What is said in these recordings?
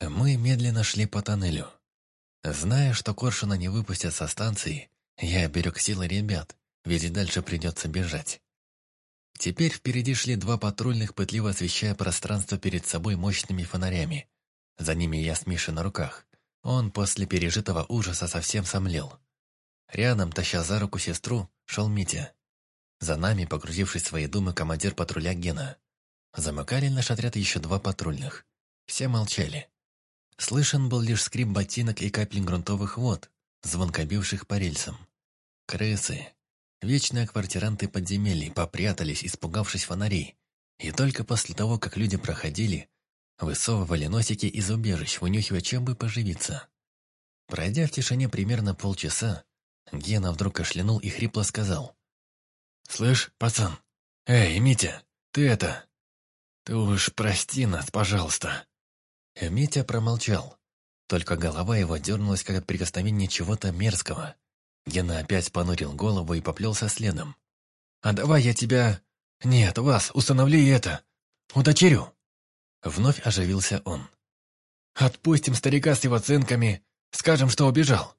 Мы медленно шли по тоннелю. Зная, что Коршуна не выпустят со станции, я берег силы ребят, ведь дальше придется бежать. Теперь впереди шли два патрульных, пытливо освещая пространство перед собой мощными фонарями. За ними я с Мишей на руках. Он после пережитого ужаса совсем сомлел. Рядом, таща за руку сестру, шел Митя. За нами, погрузившись в свои думы, командир патруля Гена. Замыкали наш отряд еще два патрульных. Все молчали. Слышен был лишь скрип ботинок и капель грунтовых вод, звонко бивших по рельсам. Крысы, вечные квартиранты подземелий, попрятались, испугавшись фонарей. И только после того, как люди проходили, высовывали носики из убежищ, вынюхивая, чем бы поживиться. Пройдя в тишине примерно полчаса, Гена вдруг кашлянул и хрипло сказал. «Слышь, пацан, эй, Митя, ты это... Ты уж прости нас, пожалуйста». Митя промолчал. Только голова его дернулась, как от прикосновения чего-то мерзкого. Гена опять понурил голову и поплелся следом. «А давай я тебя... Нет, вас, установли это. Удочерю!» Вновь оживился он. «Отпустим старика с его цинками, скажем, что убежал.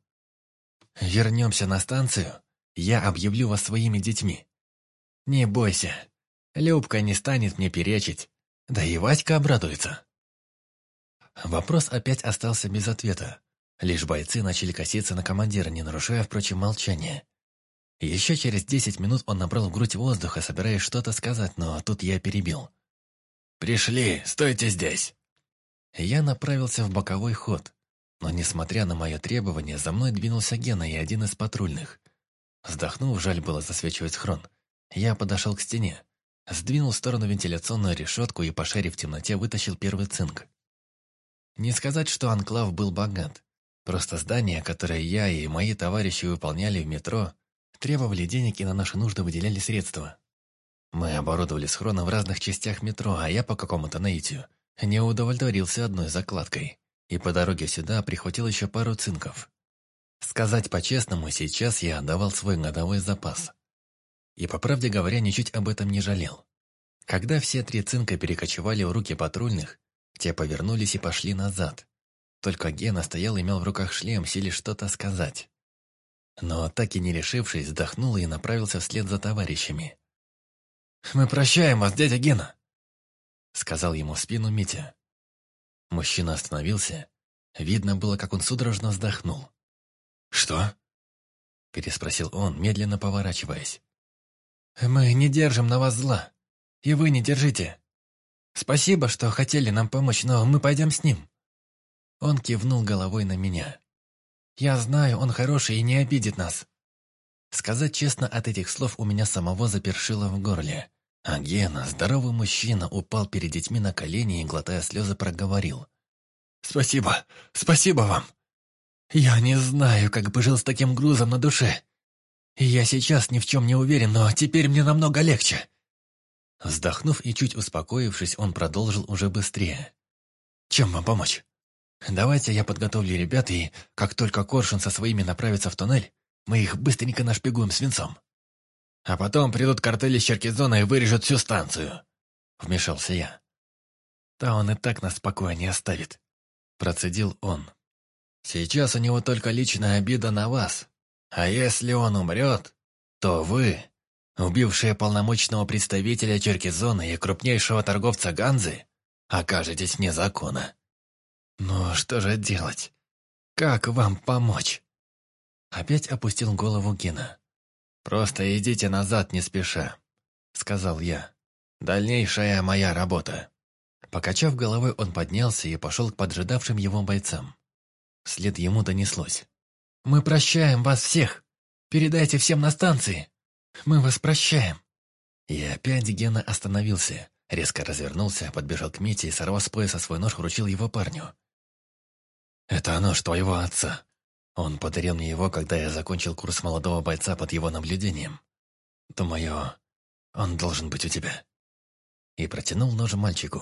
Вернемся на станцию, я объявлю вас своими детьми. Не бойся, Любка не станет мне перечить, да и Васька обрадуется». Вопрос опять остался без ответа. Лишь бойцы начали коситься на командира, не нарушая, впрочем, молчания. Еще через десять минут он набрал в грудь воздуха, собираясь что-то сказать, но тут я перебил. «Пришли, стойте здесь!» Я направился в боковой ход, но, несмотря на мое требование, за мной двинулся Гена и один из патрульных. Вздохнув, жаль было засвечивать хрон, я подошел к стене, сдвинул в сторону вентиляционную решетку и, пошарив в темноте, вытащил первый цинк. Не сказать, что анклав был богат. Просто здания, которые я и мои товарищи выполняли в метро, требовали денег и на наши нужды выделяли средства. Мы оборудовали схроны в разных частях метро, а я по какому-то наитию не удовлетворился одной закладкой. И по дороге сюда прихватил еще пару цинков. Сказать по-честному, сейчас я отдавал свой годовой запас. И, по правде говоря, ничуть об этом не жалел. Когда все три цинка перекочевали в руки патрульных, те повернулись и пошли назад. Только Гена стоял и имел в руках шлем, силе что-то сказать. Но так и не решившись, вздохнул и направился вслед за товарищами. «Мы прощаем вас, дядя Гена!» Сказал ему в спину Митя. Мужчина остановился. Видно было, как он судорожно вздохнул. «Что?» Переспросил он, медленно поворачиваясь. «Мы не держим на вас зла. И вы не держите. Спасибо, что хотели нам помочь, но мы пойдем с ним». Он кивнул головой на меня. «Я знаю, он хороший и не обидит нас». Сказать честно, от этих слов у меня самого запершило в горле. А Гена, здоровый мужчина, упал перед детьми на колени и, глотая слезы, проговорил. «Спасибо, спасибо вам. Я не знаю, как бы жил с таким грузом на душе. Я сейчас ни в чем не уверен, но теперь мне намного легче». Вздохнув и чуть успокоившись, он продолжил уже быстрее. «Чем вам помочь? Давайте я подготовлю ребят, и как только Коршун со своими направится в туннель, мы их быстренько нашпигуем свинцом. А потом придут картели с Черкизона и вырежут всю станцию. Вмешался я. Да он и так нас спокойно не оставит. Процедил он. Сейчас у него только личная обида на вас. А если он умрет, то вы, убившие полномочного представителя Черкизона и крупнейшего торговца Ганзы, окажетесь вне закона. Ну что же делать? Как вам помочь? Опять опустил голову Гена. «Просто идите назад не спеша», — сказал я. «Дальнейшая моя работа». Покачав головой, он поднялся и пошел к поджидавшим его бойцам. Вслед ему донеслось. «Мы прощаем вас всех! Передайте всем на станции! Мы вас прощаем!» И опять Гена остановился, резко развернулся, подбежал к Мите и, сорвав с пояса свой нож, вручил его парню. «Это нож твоего отца», он подарил мне его, когда я закончил курс молодого бойца под его наблюдением. Думаю, он должен быть у тебя. И протянул нож мальчику.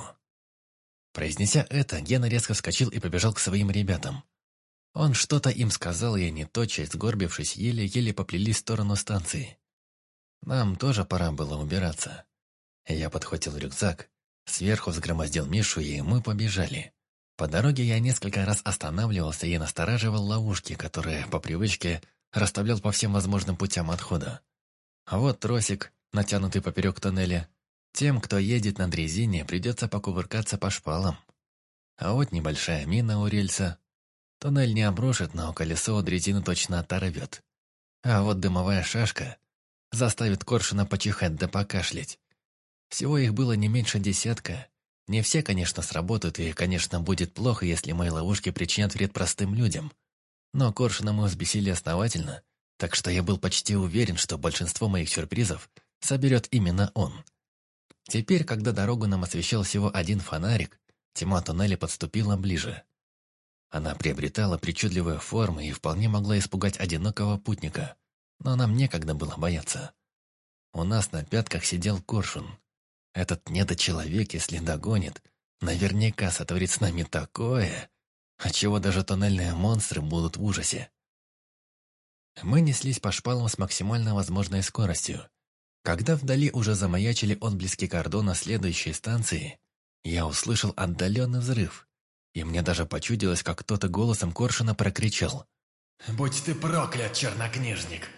Произнеся это, Гена резко вскочил и побежал к своим ребятам. Он что-то им сказал, и они, тотчас сгорбившись, еле-еле поплелись в сторону станции. Нам тоже пора было убираться. Я подхватил рюкзак, сверху взгромоздил Мишу, и мы побежали. По дороге я несколько раз останавливался и настораживал ловушки, которые, по привычке, расставлял по всем возможным путям отхода. А вот тросик, натянутый поперек тоннеля. Тем, кто едет на дрезине, придется покувыркаться по шпалам. А вот небольшая мина у рельса. Туннель не обрушит, но колесо дрезину точно оторвет. А вот дымовая шашка заставит Коршуна почихать да покашлять. Всего их было не меньше десятка. Не все, конечно, сработают, и, конечно, будет плохо, если мои ловушки причинят вред простым людям. Но Коршуна мы взбесили основательно, так что я был почти уверен, что большинство моих сюрпризов соберет именно он. Теперь, когда дорогу нам освещал всего один фонарик, тьма туннеля подступила ближе. Она приобретала причудливые формы и вполне могла испугать одинокого путника, но нам некогда было бояться. У нас на пятках сидел коршун. Этот недочеловек, если догонит, наверняка сотворит с нами такое, от чего даже тоннельные монстры будут в ужасе. Мы неслись по шпалам с максимально возможной скоростью. Когда вдали уже замаячили отблески кордона следующей станции, я услышал отдаленный взрыв, и мне даже почудилось, как кто-то голосом Коршуна прокричал. «Будь ты проклят, чернокнижник!